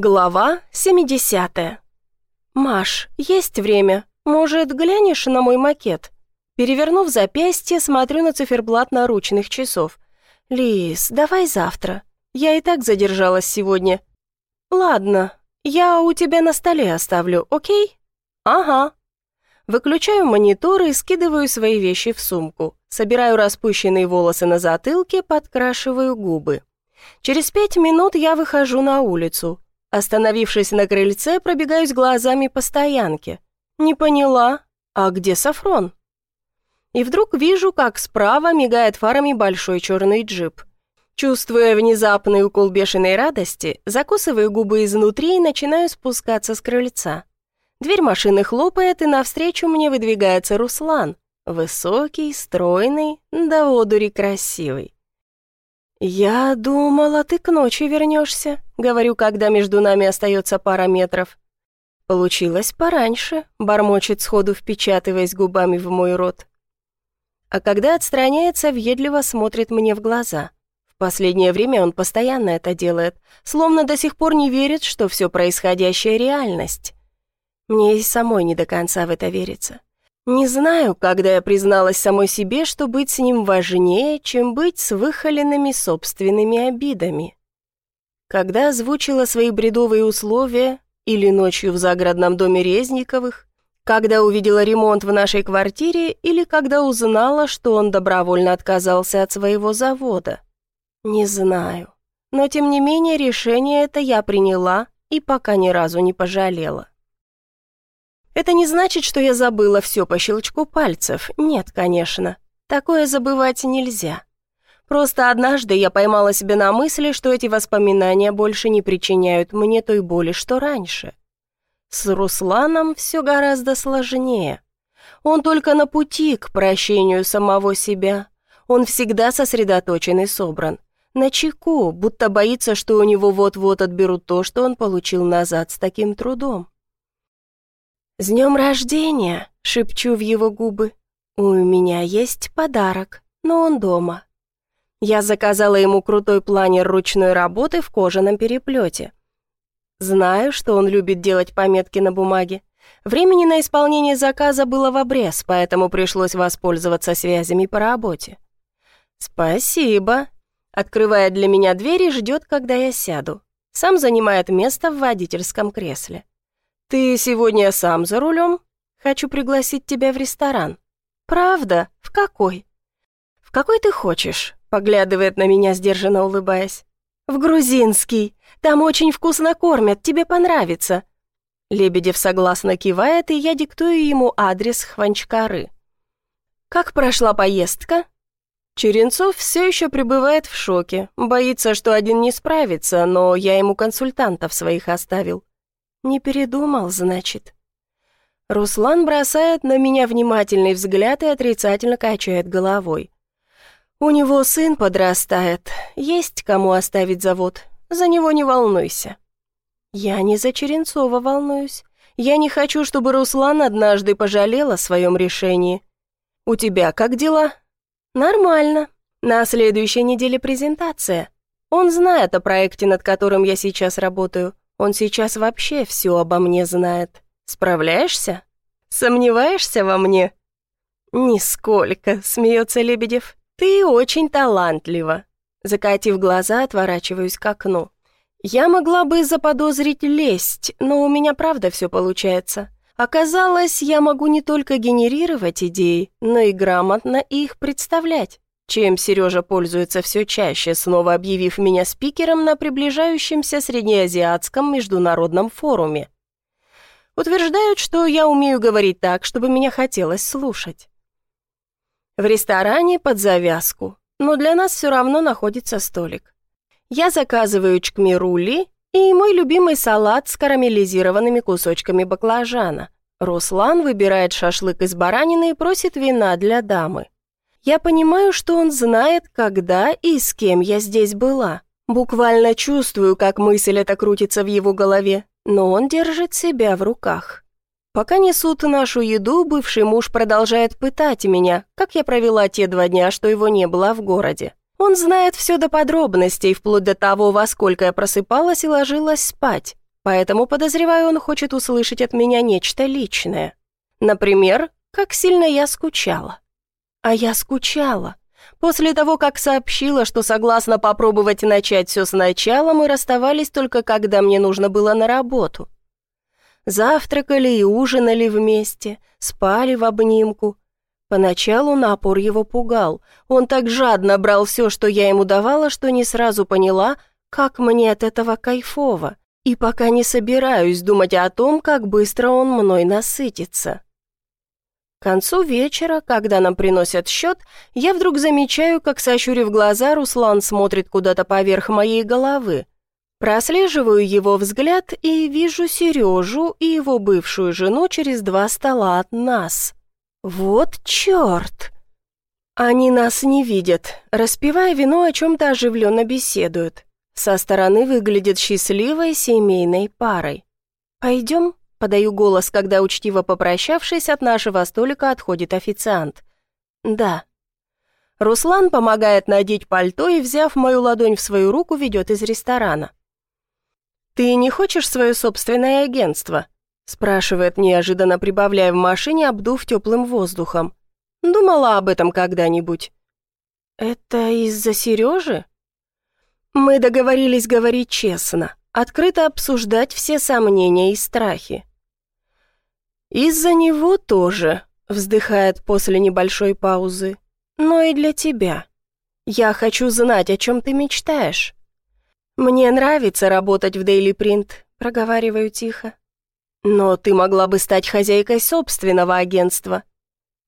Глава 70. «Маш, есть время. Может, глянешь на мой макет?» Перевернув запястье, смотрю на циферблат наручных часов. «Лис, давай завтра. Я и так задержалась сегодня». «Ладно, я у тебя на столе оставлю, окей?» «Ага». Выключаю монитор и скидываю свои вещи в сумку. Собираю распущенные волосы на затылке, подкрашиваю губы. Через пять минут я выхожу на улицу. Остановившись на крыльце, пробегаюсь глазами по стоянке. Не поняла, а где Сафрон? И вдруг вижу, как справа мигает фарами большой черный джип. Чувствуя внезапный укол бешеной радости, закусываю губы изнутри и начинаю спускаться с крыльца. Дверь машины хлопает, и навстречу мне выдвигается Руслан. Высокий, стройный, да одури красивый. «Я думала, ты к ночи вернешься», — говорю, когда между нами остается пара метров. «Получилось пораньше», — бормочет сходу, впечатываясь губами в мой рот. А когда отстраняется, въедливо смотрит мне в глаза. В последнее время он постоянно это делает, словно до сих пор не верит, что все происходящее — реальность. Мне и самой не до конца в это верится. Не знаю, когда я призналась самой себе, что быть с ним важнее, чем быть с выхоленными собственными обидами. Когда озвучила свои бредовые условия, или ночью в загородном доме Резниковых, когда увидела ремонт в нашей квартире, или когда узнала, что он добровольно отказался от своего завода. Не знаю. Но тем не менее решение это я приняла и пока ни разу не пожалела. Это не значит, что я забыла все по щелчку пальцев. Нет, конечно. Такое забывать нельзя. Просто однажды я поймала себя на мысли, что эти воспоминания больше не причиняют мне той боли, что раньше. С Русланом все гораздо сложнее. Он только на пути к прощению самого себя. Он всегда сосредоточен и собран. На чеку, будто боится, что у него вот-вот отберут то, что он получил назад с таким трудом. «С днем рождения!» — шепчу в его губы. «У меня есть подарок, но он дома». Я заказала ему крутой планер ручной работы в кожаном переплете. Знаю, что он любит делать пометки на бумаге. Времени на исполнение заказа было в обрез, поэтому пришлось воспользоваться связями по работе. «Спасибо», — открывает для меня дверь и ждет, когда я сяду. Сам занимает место в водительском кресле. «Ты сегодня сам за рулем? Хочу пригласить тебя в ресторан». «Правда? В какой?» «В какой ты хочешь?» — поглядывает на меня, сдержанно улыбаясь. «В грузинский. Там очень вкусно кормят, тебе понравится». Лебедев согласно кивает, и я диктую ему адрес Хванчкары. «Как прошла поездка?» Черенцов все еще пребывает в шоке, боится, что один не справится, но я ему консультантов своих оставил. Не передумал, значит. Руслан бросает на меня внимательный взгляд и отрицательно качает головой. У него сын подрастает, есть кому оставить завод, за него не волнуйся. Я не за Черенцова волнуюсь. Я не хочу, чтобы Руслан однажды пожалел о своем решении. У тебя как дела? Нормально. На следующей неделе презентация. Он знает о проекте, над которым я сейчас работаю. Он сейчас вообще все обо мне знает. Справляешься? Сомневаешься во мне?» «Нисколько», — смеется Лебедев. «Ты очень талантлива». Закатив глаза, отворачиваюсь к окну. «Я могла бы заподозрить лесть, но у меня правда все получается. Оказалось, я могу не только генерировать идеи, но и грамотно их представлять чем Сережа пользуется все чаще, снова объявив меня спикером на приближающемся Среднеазиатском международном форуме. Утверждают, что я умею говорить так, чтобы меня хотелось слушать. В ресторане под завязку, но для нас все равно находится столик. Я заказываю чкмирули и мой любимый салат с карамелизированными кусочками баклажана. Руслан выбирает шашлык из баранины и просит вина для дамы. Я понимаю, что он знает, когда и с кем я здесь была. Буквально чувствую, как мысль эта крутится в его голове, но он держит себя в руках. Пока несут нашу еду, бывший муж продолжает пытать меня, как я провела те два дня, что его не было в городе. Он знает все до подробностей, вплоть до того, во сколько я просыпалась и ложилась спать. поэтому, подозреваю, он хочет услышать от меня нечто личное. Например, как сильно я скучала. А я скучала. После того, как сообщила, что согласна попробовать начать все сначала, мы расставались только когда мне нужно было на работу. Завтракали и ужинали вместе, спали в обнимку. Поначалу напор его пугал. Он так жадно брал все, что я ему давала, что не сразу поняла, как мне от этого кайфово. И пока не собираюсь думать о том, как быстро он мной насытится. К концу вечера, когда нам приносят счет, я вдруг замечаю, как, сощурив глаза, Руслан смотрит куда-то поверх моей головы. Прослеживаю его взгляд и вижу Сережу и его бывшую жену через два стола от нас. Вот черт! Они нас не видят, распивая вино, о чем-то оживленно беседуют. Со стороны выглядят счастливой семейной парой. «Пойдем?» Подаю голос, когда, учтиво попрощавшись, от нашего столика отходит официант. «Да». Руслан помогает надеть пальто и, взяв мою ладонь в свою руку, ведет из ресторана. «Ты не хочешь свое собственное агентство?» спрашивает неожиданно, прибавляя в машине, обдув теплым воздухом. «Думала об этом когда-нибудь?» «Это из-за Сережи?» «Мы договорились говорить честно, открыто обсуждать все сомнения и страхи. «Из-за него тоже», — вздыхает после небольшой паузы. «Но и для тебя. Я хочу знать, о чем ты мечтаешь». «Мне нравится работать в Daily Print», — проговариваю тихо. «Но ты могла бы стать хозяйкой собственного агентства».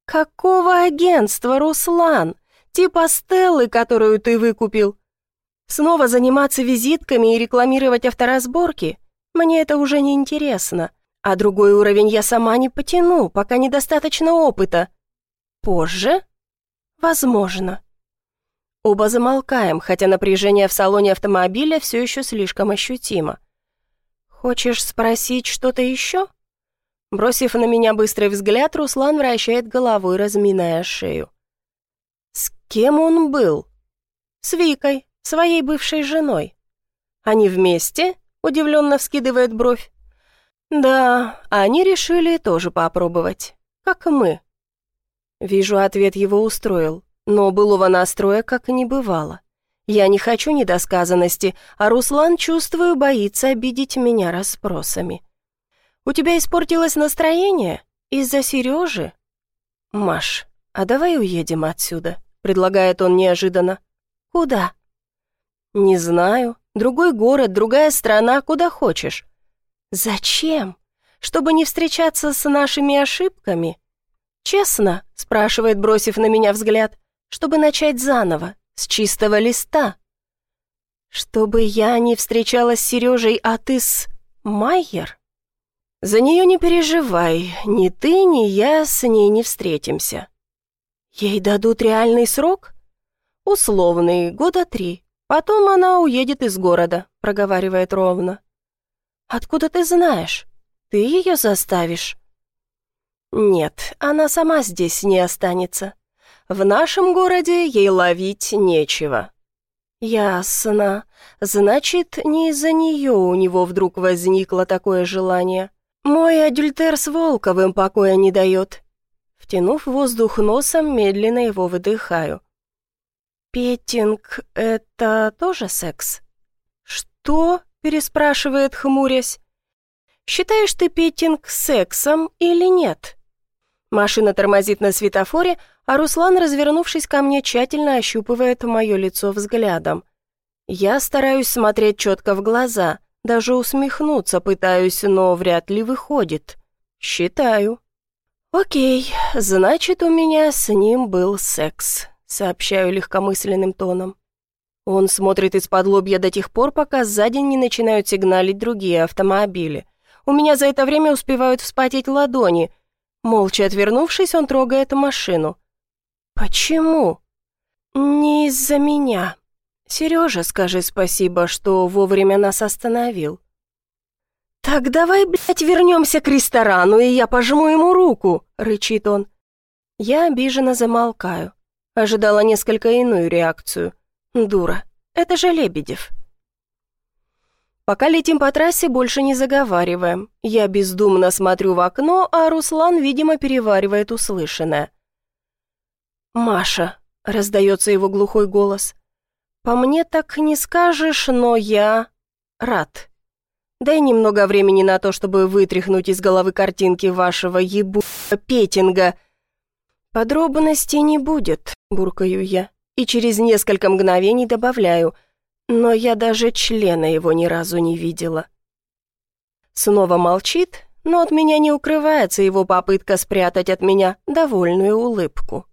«Какого агентства, Руслан? Типа Стеллы, которую ты выкупил?» «Снова заниматься визитками и рекламировать авторазборки? Мне это уже не интересно. А другой уровень я сама не потяну, пока недостаточно опыта. Позже? Возможно. Оба замолкаем, хотя напряжение в салоне автомобиля все еще слишком ощутимо. «Хочешь спросить что-то еще?» Бросив на меня быстрый взгляд, Руслан вращает головой, разминая шею. «С кем он был?» «С Викой, своей бывшей женой». «Они вместе?» — удивленно вскидывает бровь. «Да, они решили тоже попробовать, как и мы». Вижу, ответ его устроил, но былого настроя как и не бывало. Я не хочу недосказанности, а Руслан, чувствую, боится обидеть меня расспросами. «У тебя испортилось настроение? Из-за Сережи?» «Маш, а давай уедем отсюда», — предлагает он неожиданно. «Куда?» «Не знаю. Другой город, другая страна, куда хочешь. «Зачем? Чтобы не встречаться с нашими ошибками?» «Честно?» — спрашивает, бросив на меня взгляд. «Чтобы начать заново, с чистого листа». «Чтобы я не встречалась с Сережей, а ты с... Майер?» «За нее не переживай, ни ты, ни я с ней не встретимся». «Ей дадут реальный срок?» «Условный, года три. Потом она уедет из города», — проговаривает ровно. «Откуда ты знаешь? Ты ее заставишь?» «Нет, она сама здесь не останется. В нашем городе ей ловить нечего». «Ясно. Значит, не из-за нее у него вдруг возникло такое желание. Мой адюльтер с Волковым покоя не дает». Втянув воздух носом, медленно его выдыхаю. «Петинг — это тоже секс?» «Что?» Переспрашивает, хмурясь. «Считаешь ты петинг сексом или нет?» Машина тормозит на светофоре, а Руслан, развернувшись ко мне, тщательно ощупывает мое лицо взглядом. Я стараюсь смотреть четко в глаза, даже усмехнуться пытаюсь, но вряд ли выходит. Считаю. «Окей, значит, у меня с ним был секс», — сообщаю легкомысленным тоном. Он смотрит из-под лобья до тех пор, пока сзади не начинают сигналить другие автомобили. У меня за это время успевают вспотеть ладони. Молча отвернувшись, он трогает машину. «Почему?» «Не из-за меня. Сережа, скажи спасибо, что вовремя нас остановил». «Так давай, блядь, вернемся к ресторану, и я пожму ему руку», — рычит он. Я обиженно замолкаю. Ожидала несколько иную реакцию. Дура. Это же Лебедев. Пока летим по трассе, больше не заговариваем. Я бездумно смотрю в окно, а Руслан, видимо, переваривает услышанное. «Маша», — раздается его глухой голос, — «по мне так не скажешь, но я рад. Дай немного времени на то, чтобы вытряхнуть из головы картинки вашего ебу... петинга». «Подробностей не будет», — буркаю я, и через несколько мгновений добавляю — но я даже члена его ни разу не видела. Снова молчит, но от меня не укрывается его попытка спрятать от меня довольную улыбку.